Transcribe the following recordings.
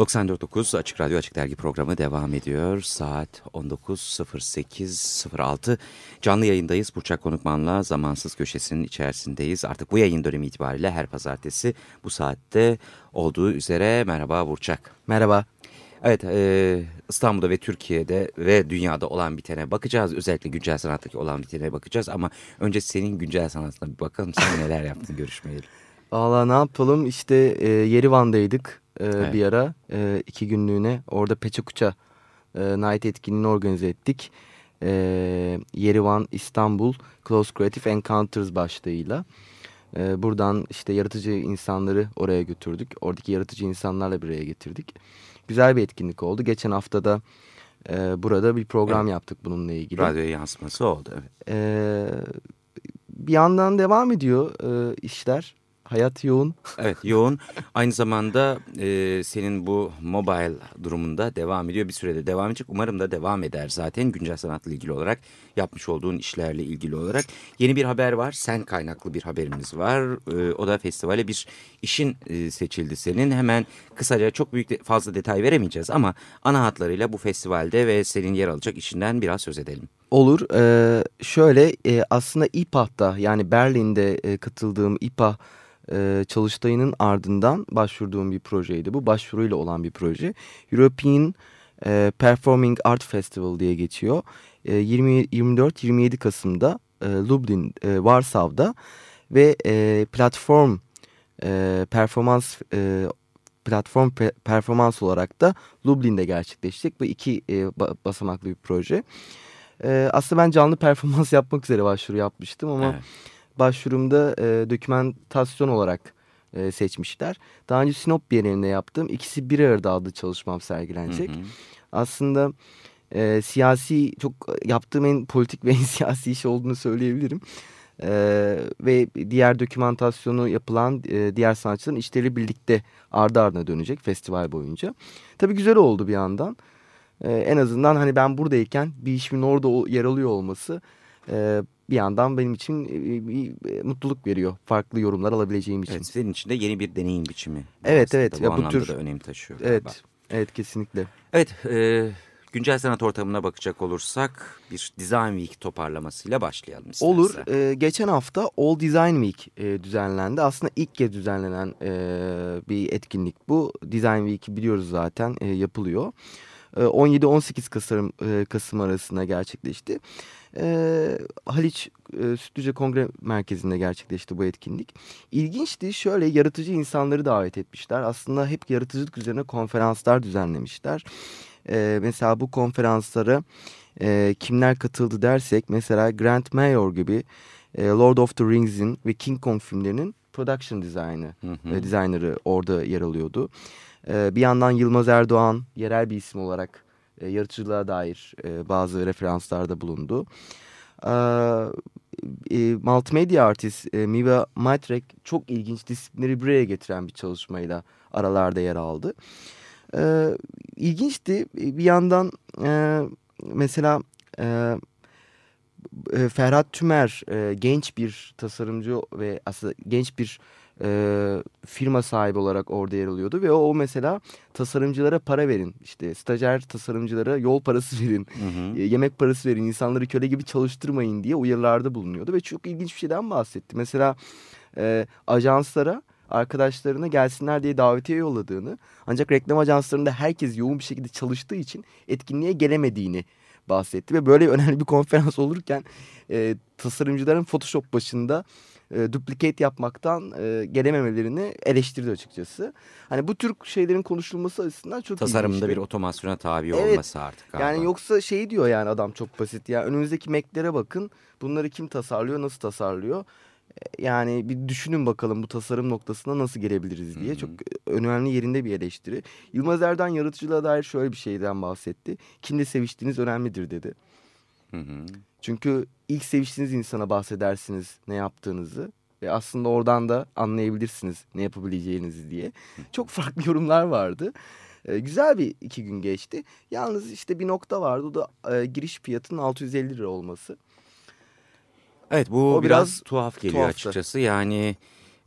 94.9 Açık Radyo Açık Dergi programı devam ediyor. Saat 19.08.06 canlı yayındayız. Burçak Konukman'la zamansız köşesinin içerisindeyiz. Artık bu yayın dönemi itibariyle her pazartesi bu saatte olduğu üzere. Merhaba Burçak. Merhaba. Evet e, İstanbul'da ve Türkiye'de ve dünyada olan bitene bakacağız. Özellikle güncel sanattaki olan bitene bakacağız. Ama önce senin güncel sanatına bir bakalım. Sen neler yaptın görüşmeyeli. Valla ne yapalım işte e, Yerivan'daydık e, Evet. bir ara e, iki günlüğüne. Orada Peçakuça e, Night etkinliğini organize ettik. E, Yerivan İstanbul Close Creative Encounters başlığıyla. E, buradan işte yaratıcı insanları oraya götürdük. Oradaki yaratıcı insanlarla bir araya getirdik. Güzel bir etkinlik oldu. Geçen hafta da e, burada bir program yaptık bununla ilgili. Radyo yansıması oldu. Evet. E, bir yandan devam ediyor e, işler. Hayat yoğun. Evet yoğun. Aynı zamanda e, senin bu mobile durumunda devam ediyor. Bir sürede devam edecek. Umarım da devam eder zaten güncel sanatla ilgili olarak. Yapmış olduğun işlerle ilgili olarak. Yeni bir haber var. Sen kaynaklı bir haberimiz var. E, o da festivale bir işin e, seçildi senin. Hemen kısaca çok büyük de, fazla detay veremeyeceğiz ama ana hatlarıyla bu festivalde ve senin yer alacak işinden biraz söz edelim. Olur. Ee, şöyle e, aslında İPAH'ta yani Berlin'de e, katıldığım İPAH e, çalıştayının ardından başvurduğum bir projeydi. Bu başvuruyla olan bir proje. European e, Performing Art Festival diye geçiyor. E, 24-27 Kasım'da e, Lublin, e, Varsav'da ve e, platform e, performans e, platform pe- performans olarak da Lublin'de gerçekleşecek. Bu iki e, ba- basamaklı bir proje. Ee, aslında ben canlı performans yapmak üzere başvuru yapmıştım ama Evet. Başvurumda e, dokümentasyon olarak e, seçmişler. Daha önce Sinop Bienalinde yaptım. İkisi bir arada adlı çalışmam sergilenecek. Hı hı. Aslında e, siyasi çok yaptığım en politik ve en siyasi iş olduğunu söyleyebilirim. E, ve diğer dokümantasyonu yapılan e, diğer sanatçıların işleri birlikte ardı ardına dönecek festival boyunca. Tabii güzel oldu bir yandan. Ee, en azından hani ben buradayken bir işimin orada yer alıyor olması e, bir yandan benim için e, bir e, mutluluk veriyor. Farklı yorumlar alabileceğim için. Evet, senin için de yeni bir deneyim biçimi. Evet, evet. Bu Ya bu tür- da önem taşıyor. galiba. evet, evet kesinlikle. Evet, e, güncel sanat ortamına bakacak olursak bir Design Week toparlamasıyla başlayalım istersen. Olur. Ee, geçen hafta All Design Week e, düzenlendi. Aslında ilk kez düzenlenen e, bir etkinlik bu. Design Week'i biliyoruz zaten e, yapılıyor. E, 17-18 Kasım, e, Kasım arasında gerçekleşti. E, Haliç e, Sütlüce Kongre Merkezi'nde gerçekleşti bu etkinlik. İlginçti. Şöyle yaratıcı insanları davet etmişler. Aslında hep yaratıcılık üzerine konferanslar düzenlemişler. E, mesela bu konferanslara e, kimler katıldı dersek mesela Grant Mayor gibi e, Lord of the Rings'in ve King Kong filmlerinin production design'ı, e, designer'ı orada yer alıyordu. E, bir yandan Yılmaz Erdoğan yerel bir isim olarak e, yaratıcılığa dair e, bazı referanslarda bulundu. E, e, artist e, Miva Maitrek çok ilginç disiplinleri bir araya getiren bir çalışmayla aralarda yer aldı. E, ilginçti. Bir yandan e, mesela Ferhat Tümer genç bir tasarımcı ve aslında genç bir e, firma sahibi olarak orada yer alıyordu. Ve o, o mesela tasarımcılara para verin işte stajyer tasarımcılara yol parası verin Hı hı. e, yemek parası verin insanları köle gibi çalıştırmayın diye uyarılarda bulunuyordu. Ve çok ilginç bir şeyden bahsetti. Mesela e, ajanslara arkadaşlarına gelsinler diye davetiye yolladığını ancak reklam ajanslarında herkes yoğun bir şekilde çalıştığı için etkinliğe gelemediğini bahsetti. Ve böyle önemli bir konferans olurken e, tasarımcıların Photoshop başında e, duplicate yapmaktan e, gelememelerini eleştirdi açıkçası. Hani bu tür şeylerin konuşulması açısından çok Tasarımda ilginçti. bir otomasyona tabi Evet. olması artık galiba. Yani yoksa şey diyor yani adam çok basit ya önümüzdeki Mac'lere bakın bunları kim tasarlıyor nasıl tasarlıyor Yani bir düşünün bakalım bu tasarım noktasına nasıl gelebiliriz diye. Hı hı. Çok önemli yerinde bir eleştiri. Yılmaz Erdoğan yaratıcılığa dair şöyle bir şeyden bahsetti. Kimle seviştiğiniz önemlidir dedi. Hı hı. Çünkü ilk seviştiğiniz insana bahsedersiniz ne yaptığınızı. Ve aslında oradan da anlayabilirsiniz ne yapabileceğinizi diye. Çok farklı yorumlar vardı. E, güzel bir iki gün geçti. Yalnız işte bir nokta vardı. O da e, giriş fiyatının 650 lira olması. Evet bu o biraz, biraz tuhaf geliyor tuhaftı. açıkçası. Yani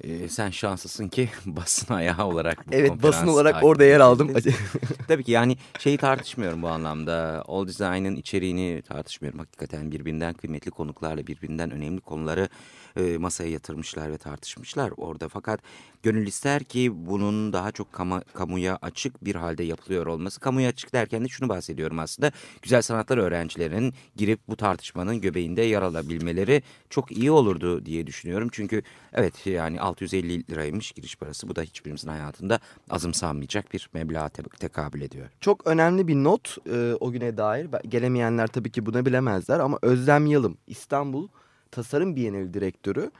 e, sen şanslısın ki basın ayağı olarak bu Evet basın olarak orada yer aldım. Tabii ki yani şeyi tartışmıyorum bu anlamda. All Design'ın içeriğini tartışmıyorum. Hakikaten birbirinden kıymetli konuklarla birbirinden önemli konuları e, masaya yatırmışlar ve tartışmışlar orada. Fakat gönül ister ki bunun daha çok kamu, kamuya açık bir halde yapılıyor olması. Kamuya açık derken de şunu bahsediyorum aslında. Güzel sanatlar öğrencilerinin girip bu tartışmanın göbeğinde yer alabilmeleri çok iyi olurdu diye düşünüyorum. Çünkü evet yani 650 liraymış giriş parası. Bu da hiçbirimizin hayatında azımsanmayacak bir meblağa te tekabül ediyor. Çok önemli bir not e, o güne dair. Gelemeyenler tabii ki bunu bilemezler ama Özlem Yalım İstanbul Tasarım Bienali direktörü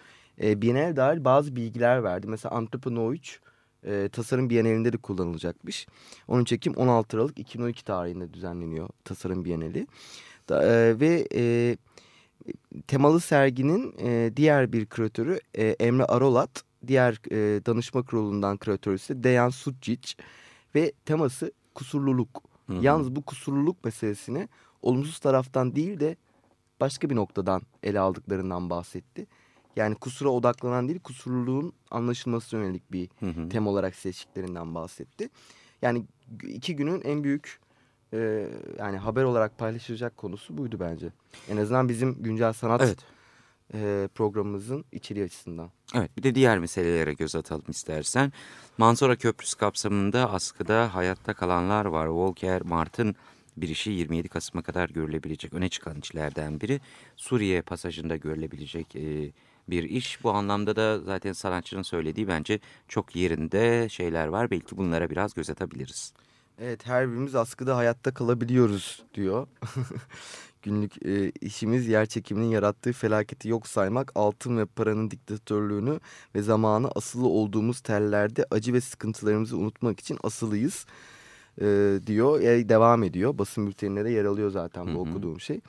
e, Bienal dair bazı bilgiler verdi. Mesela Antropoloji e, Tasarım Bienalinde de kullanılacakmış. Onun çekim 16 Aralık 2012 tarihinde düzenleniyor Tasarım Bienali. Da, e, ve e, temalı serginin e, diğer bir küratörü e, Emre Arolat, diğer e, danışma kurulundan küratörü ise Dejan Sucic ve teması kusurluluk. Hı hı. Yalnız bu kusurluluk meselesini olumsuz taraftan değil de başka bir noktadan ele aldıklarından bahsetti. Yani kusura odaklanan değil kusurluluğun anlaşılması yönelik bir hı hı. tem olarak seçtiklerinden bahsetti. Yani iki günün en büyük e, yani haber olarak paylaşılacak konusu buydu bence. En azından bizim güncel sanat evet. e, programımızın içeriği açısından. Evet bir de diğer meselelere göz atalım istersen. Mansora Köprüsü kapsamında askıda hayatta kalanlar var. Volker Mart'ın bir işi 27 Kasım'a kadar görülebilecek öne çıkan işlerden biri. Suriye pasajında görülebilecek e, bir iş. Bu anlamda da zaten sanatçının söylediği bence çok yerinde şeyler var. Belki bunlara biraz göz atabiliriz. Evet her birimiz askıda hayatta kalabiliyoruz diyor. Günlük e, işimiz yer çekiminin yarattığı felaketi yok saymak, altın ve paranın diktatörlüğünü ve zamanı asılı olduğumuz tellerde acı ve sıkıntılarımızı unutmak için asılıyız e, diyor. E, devam ediyor. Basın bülteninde de yer alıyor zaten bu Hı -hı. okuduğum şey.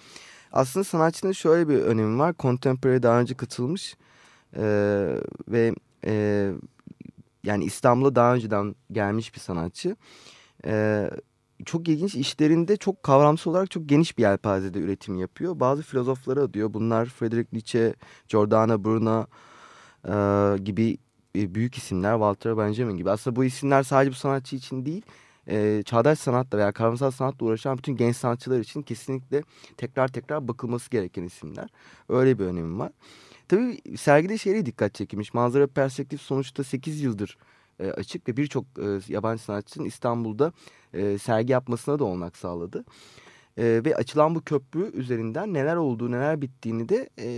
Aslında sanatçının şöyle bir önemi var. Contemporary daha önce katılmış e, ve e, yani İstanbul'a daha önceden gelmiş bir sanatçı. E, çok ilginç işlerinde çok kavramsal olarak çok geniş bir yelpazede üretim yapıyor. Bazı filozofları adıyor. Bunlar Friedrich Nietzsche, Giordano Bruno e, gibi e, büyük isimler. Walter Benjamin gibi. Aslında bu isimler sadece bu sanatçı için değil e, çağdaş sanatla veya kavramsal sanatla uğraşan bütün genç sanatçılar için kesinlikle tekrar tekrar bakılması gereken isimler. Öyle bir önemi var. Tabii sergide şeye dikkat çekilmiş. Manzara perspektif sonuçta 8 yıldır e, açık ve birçok e, yabancı sanatçının İstanbul'da e, sergi yapmasına da olanak sağladı. E, ve açılan bu köprü üzerinden neler olduğu neler bittiğini de e,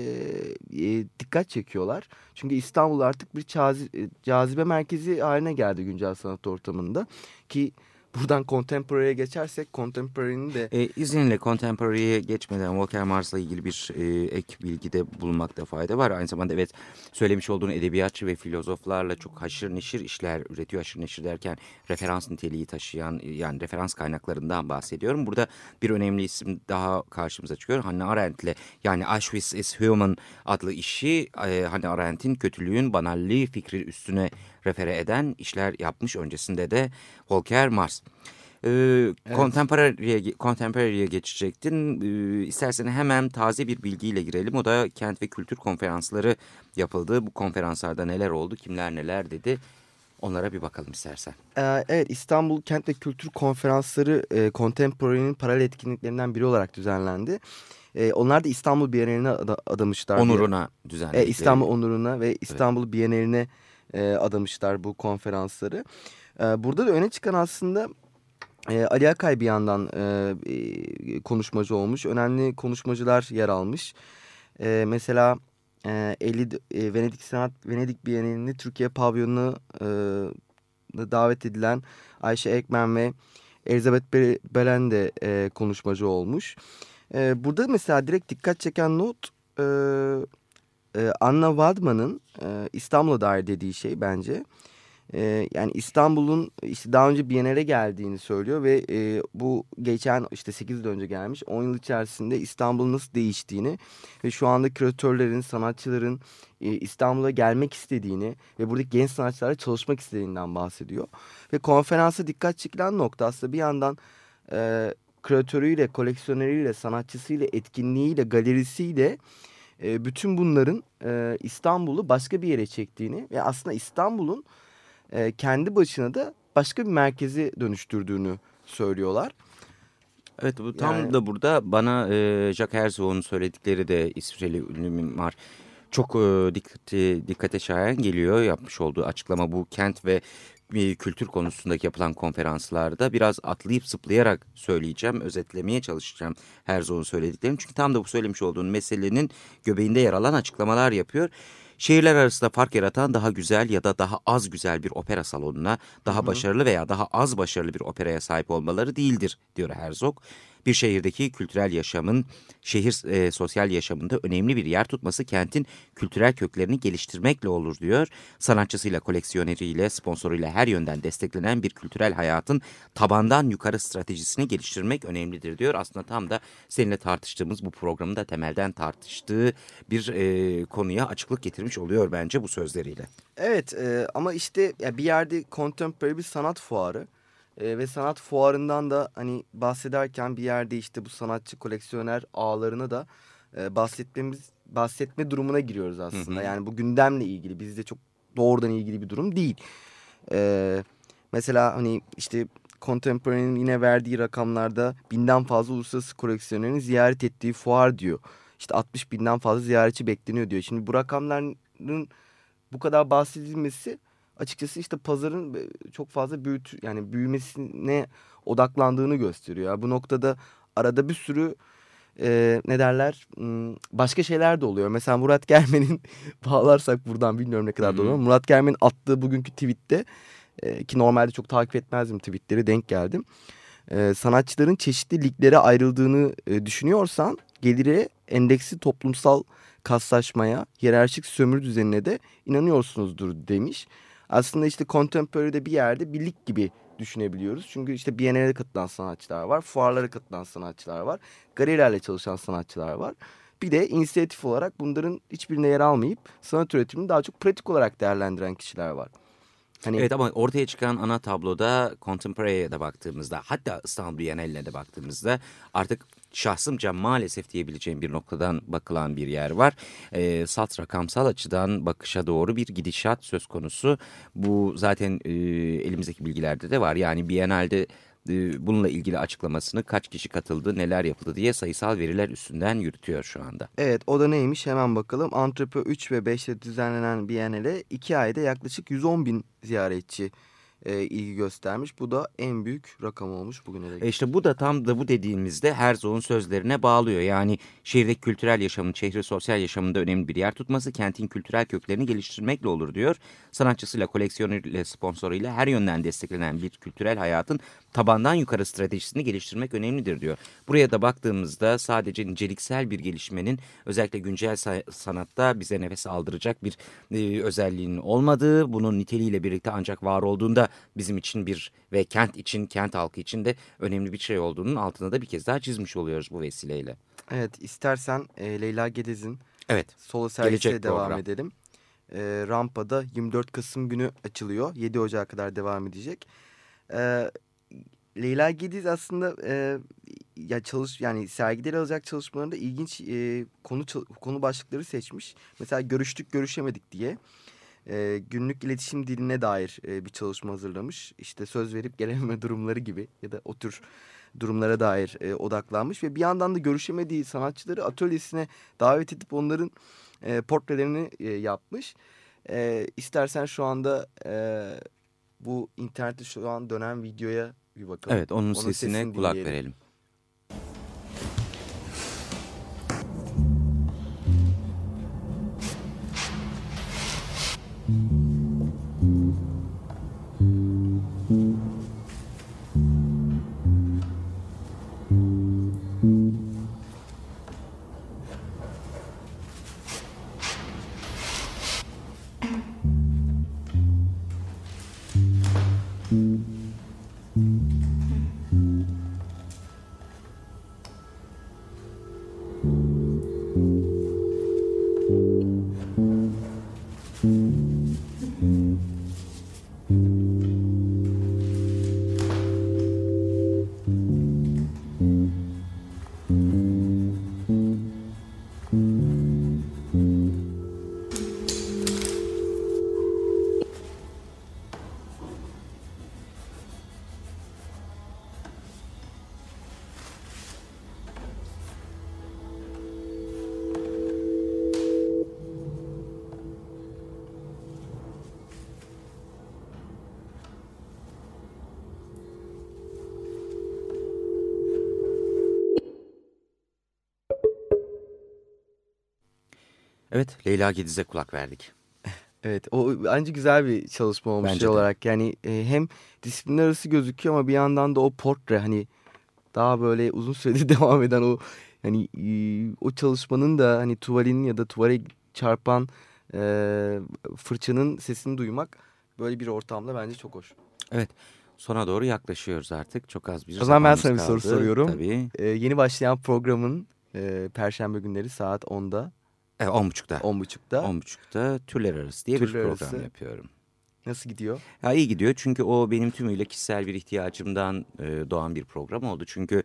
e, dikkat çekiyorlar. Çünkü İstanbul artık bir cazibe, cazibe merkezi haline geldi güncel sanat ortamında ki Buradan Contemporary'e geçersek Contemporary'nin de... E, izninle Contemporary'e geçmeden Walker Mars'la ilgili bir e, ek bilgide bulunmakta fayda var. Aynı zamanda evet söylemiş olduğun edebiyatçı ve filozoflarla çok haşır neşir işler üretiyor. Haşır neşir derken referans niteliği taşıyan yani referans kaynaklarından bahsediyorum. Burada bir önemli isim daha karşımıza çıkıyor. Hannah Arendt'le yani Auschwitz is Human adlı işi e, Hannah Arendt'in kötülüğün banalliği fikri üstüne refere eden işler yapmış. Öncesinde de Volker Mars. Ee, evet. Contemporary'e Contemporary'e geçecektin. Ee, istersen hemen taze bir bilgiyle girelim. O da kent ve kültür konferansları yapıldı. Bu konferanslarda neler oldu, kimler neler dedi. Onlara bir bakalım istersen. Ee, evet İstanbul Kent ve Kültür Konferansları e, Contemporary'nin paralel etkinliklerinden biri olarak düzenlendi. E, onlar da İstanbul Bienali'ne adamışlar. Onuruna düzenlendi. E, İstanbul onuruna ve İstanbul evet. Bienali'ne e, adamışlar bu konferansları. E, burada da öne çıkan aslında e, Ali Akay bir yandan e, konuşmacı olmuş. Önemli konuşmacılar yer almış. E, mesela e, 50 e, Venedik Sanat Venedik Bienalini Türkiye pavyonuna e, davet edilen Ayşe Ekmen ve Elizabeth Belen de e, konuşmacı olmuş. E, burada mesela direkt dikkat çeken not e, e, Anna Wadman'ın e, İstanbul'a dair dediği şey bence. E, yani İstanbul'un işte daha önce Biennale geldiğini söylüyor ve e, bu geçen işte 8 yıl önce gelmiş 10 yıl içerisinde İstanbul'un nasıl değiştiğini ve şu anda küratörlerin, sanatçıların e, İstanbul'a gelmek istediğini ve buradaki genç sanatçılarla çalışmak istediğinden bahsediyor. Ve konferansa dikkat çekilen nokta aslında bir yandan e, küratörüyle, koleksiyoneriyle, sanatçısıyla, etkinliğiyle, galerisiyle e, bütün bunların e, İstanbul'u başka bir yere çektiğini ve aslında İstanbul'un e, kendi başına da başka bir merkezi dönüştürdüğünü söylüyorlar. Evet bu tam Yani- da burada bana e, Jacques Herzog'un söyledikleri de İsviçreli ünlü mimar çok e, dikkate, dikkate şayan geliyor yapmış olduğu açıklama bu kent ve e, kültür konusundaki yapılan konferanslarda biraz atlayıp zıplayarak söyleyeceğim, özetlemeye çalışacağım Herzog'un söylediklerini. Çünkü tam da bu söylemiş olduğun meselenin göbeğinde yer alan açıklamalar yapıyor. Şehirler arasında fark yaratan daha güzel ya da daha az güzel bir opera salonuna, daha başarılı veya daha az başarılı bir operaya sahip olmaları değildir diyor Herzog. Bir şehirdeki kültürel yaşamın şehir e, sosyal yaşamında önemli bir yer tutması kentin kültürel köklerini geliştirmekle olur diyor. Sanatçısıyla, koleksiyoneriyle, sponsoruyla her yönden desteklenen bir kültürel hayatın tabandan yukarı stratejisini geliştirmek önemlidir diyor. Aslında tam da seninle tartıştığımız bu programın da temelden tartıştığı bir e, konuya açıklık getirmiş oluyor bence bu sözleriyle. Evet e, ama işte ya bir yerde contemporary bir sanat fuarı E, ve sanat fuarından da hani bahsederken bir yerde işte bu sanatçı koleksiyoner ağlarına da e, bahsetmemiz bahsetme durumuna giriyoruz aslında. Hı hı. Yani bu gündemle ilgili bizde çok doğrudan ilgili bir durum değil. E, mesela hani işte Contemporary'nin yine verdiği rakamlarda binden fazla uluslararası koleksiyonerin ziyaret ettiği fuar diyor. İşte 60 binden fazla ziyaretçi bekleniyor diyor. Şimdi bu rakamların bu kadar bahsedilmesi açıkçası işte pazarın e, çok fazla büyüt yani büyümesine odaklandığını gösteriyor. Bu noktada arada bir sürü e, ne derler hmm, başka şeyler de oluyor. Mesela Murat Germen'in bağlarsak buradan bilmiyorum ne kadar doğru Murat Germen'in attığı bugünkü tweette e, ki normalde çok takip etmezdim tweetleri denk geldim. E, sanatçıların çeşitli liglere ayrıldığını e, düşünüyorsan geliri endeksi toplumsal kaslaşmaya, hiyerarşik sömürü düzenine de inanıyorsunuzdur demiş. Aslında işte Contemporary'de bir yerde bir lig gibi düşünebiliyoruz. Çünkü işte Biennale'de katılan sanatçılar var, fuarlara katılan sanatçılar var, galerilerle çalışan sanatçılar var. Bir de inisiyatif olarak bunların hiçbirine yer almayıp sanat üretimini daha çok pratik olarak değerlendiren kişiler var. Hani Evet ama ortaya çıkan ana tabloda Contemporary'e de baktığımızda hatta İstanbul Bienali'ne de baktığımızda artık şahsımca maalesef diyebileceğim bir noktadan bakılan bir yer var. Ee, salt rakamsal açıdan bakışa doğru bir gidişat söz konusu. Bu zaten e, elimizdeki bilgilerde de var. Yani Bienal'de e, bununla ilgili açıklamasını kaç kişi katıldı, neler yapıldı diye sayısal veriler üstünden yürütüyor şu anda. Evet o da neymiş hemen bakalım. Antrepo 3 ve 5'te düzenlenen Biennale 2 ayda yaklaşık 110 bin ziyaretçi e, ilgi göstermiş. Bu da en büyük rakam olmuş bugüne dek. E işte bu da tam da bu dediğimizde Herzog'un sözlerine bağlıyor. Yani şehirdeki kültürel yaşamın, şehri sosyal yaşamında önemli bir yer tutması kentin kültürel köklerini geliştirmekle olur diyor. Sanatçısıyla, koleksiyoneriyle, sponsoruyla her yönden desteklenen bir kültürel hayatın tabandan yukarı stratejisini geliştirmek önemlidir diyor. Buraya da baktığımızda sadece niceliksel bir gelişmenin özellikle güncel sa- sanatta bize nefes aldıracak bir e, özelliğinin olmadığı, bunun niteliğiyle birlikte ancak var olduğunda bizim için bir ve kent için, kent halkı için de önemli bir şey olduğunun altına da bir kez daha çizmiş oluyoruz bu vesileyle. Evet istersen e, Leyla Gedez'in Evet. solo Gelecek devam program. edelim. E, Rampa'da 24 Kasım günü açılıyor. 7 Ocağı kadar devam edecek. E, Leyla Gediz aslında e, ya çalış yani sergide yer alacak çalışmalarında ilginç e, konu konu başlıkları seçmiş. Mesela görüştük görüşemedik diye e, günlük iletişim diline dair e, bir çalışma hazırlamış. İşte söz verip gelememe durumları gibi ya da o tür durumlara dair e, odaklanmış ve bir yandan da görüşemediği sanatçıları atölyesine davet edip onların e, portrelerini e, yapmış. E, istersen şu anda e, bu internette şu an dönen videoya bir bakalım. Evet onun, sesine sesini kulak dinleyelim. verelim. Evet Leyla Gediz'e kulak verdik. Evet o bence güzel bir çalışma olmuş Bence şey de. olarak. Yani e, hem disiplinler arası gözüküyor ama bir yandan da o portre hani daha böyle uzun süredir devam eden o hani e, o çalışmanın da hani tuvalin ya da tuvale çarpan e, fırçanın sesini duymak böyle bir ortamda bence çok hoş. Evet sona doğru yaklaşıyoruz artık. Çok az bir O zaman ben sana bir soru soruyorum. Tabii. E, yeni başlayan programın e, Perşembe günleri saat 10'da, Evet, 10.30'da. 10.30'da 10.30'da Türler Arası diye bir Türler program Arası. yapıyorum. nasıl gidiyor? Ya iyi gidiyor çünkü o benim tümüyle kişisel bir ihtiyacımdan e, doğan bir program oldu. Çünkü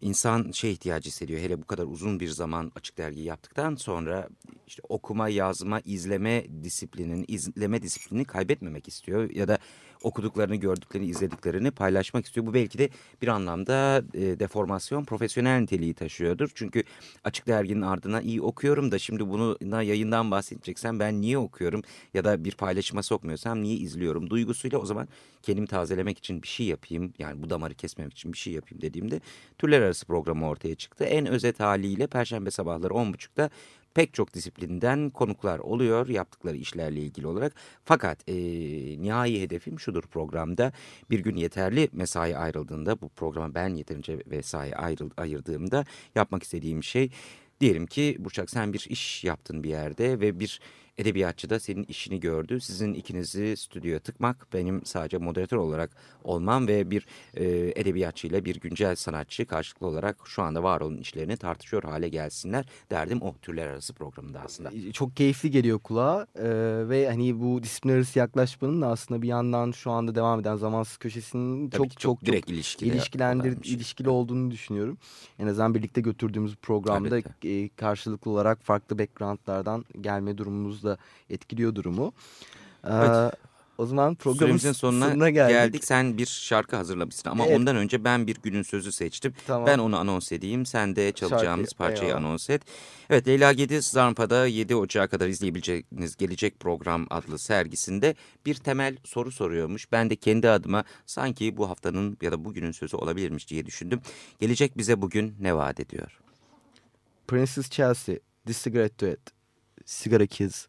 insan şey ihtiyacı hissediyor. Hele bu kadar uzun bir zaman açık dergi yaptıktan sonra işte okuma, yazma, izleme disiplinin, izleme disiplini kaybetmemek istiyor. Ya da okuduklarını, gördüklerini, izlediklerini paylaşmak istiyor. Bu belki de bir anlamda e, deformasyon, profesyonel niteliği taşıyordur. Çünkü açık derginin ardına iyi okuyorum da şimdi bunu yayından bahsedeceksem ben niye okuyorum ya da bir paylaşıma sokmuyorsam niye izliyorum duygusuyla o zaman kendimi tazelemek için bir şey yapayım yani bu damarı kesmemek için bir şey yapayım dediğimde türler arası programı ortaya çıktı. En özet haliyle perşembe sabahları 10.30'da pek çok disiplinden konuklar oluyor yaptıkları işlerle ilgili olarak. Fakat e, nihai hedefim şudur programda bir gün yeterli mesai ayrıldığında bu programa ben yeterince mesai ayrıl, ayırdığımda yapmak istediğim şey diyelim ki Burçak sen bir iş yaptın bir yerde ve bir edebiyatçı da senin işini gördü. Sizin ikinizi stüdyoya tıkmak benim sadece moderatör olarak olmam ve bir e, edebiyatçıyla bir güncel sanatçı karşılıklı olarak şu anda var olan işlerini tartışıyor hale gelsinler derdim o türler arası programında aslında. E, çok keyifli geliyor kulağa Ee, ve hani bu disiplinler arası yaklaşmanın da aslında bir yandan şu anda devam eden zamansız köşesinin Tabii çok çok çok direkt ilişkili ilişkilendir şey. ilişkili olduğunu düşünüyorum. En azından birlikte götürdüğümüz programda Elbette. e, karşılıklı olarak farklı backgroundlardan gelme durumumuz da etkiliyor durumu. Ee, Evet. O zaman programın Süremizin sonuna, geldik. geldik. Sen bir şarkı hazırlamışsın ama Evet. ondan önce ben bir günün sözü seçtim. Tamam. Ben onu anons edeyim. Sen de çalacağımız Şarkıyı, parçayı eyvallah. anons et. Evet Leyla Gediz Zarpa'da 7 Ocağı kadar izleyebileceğiniz Gelecek Program adlı sergisinde bir temel soru soruyormuş. Ben de kendi adıma sanki bu haftanın ya da bugünün sözü olabilirmiş diye düşündüm. Gelecek bize bugün ne vaat ediyor? Princess Chelsea, Cigarette Duet, Sigara Kids.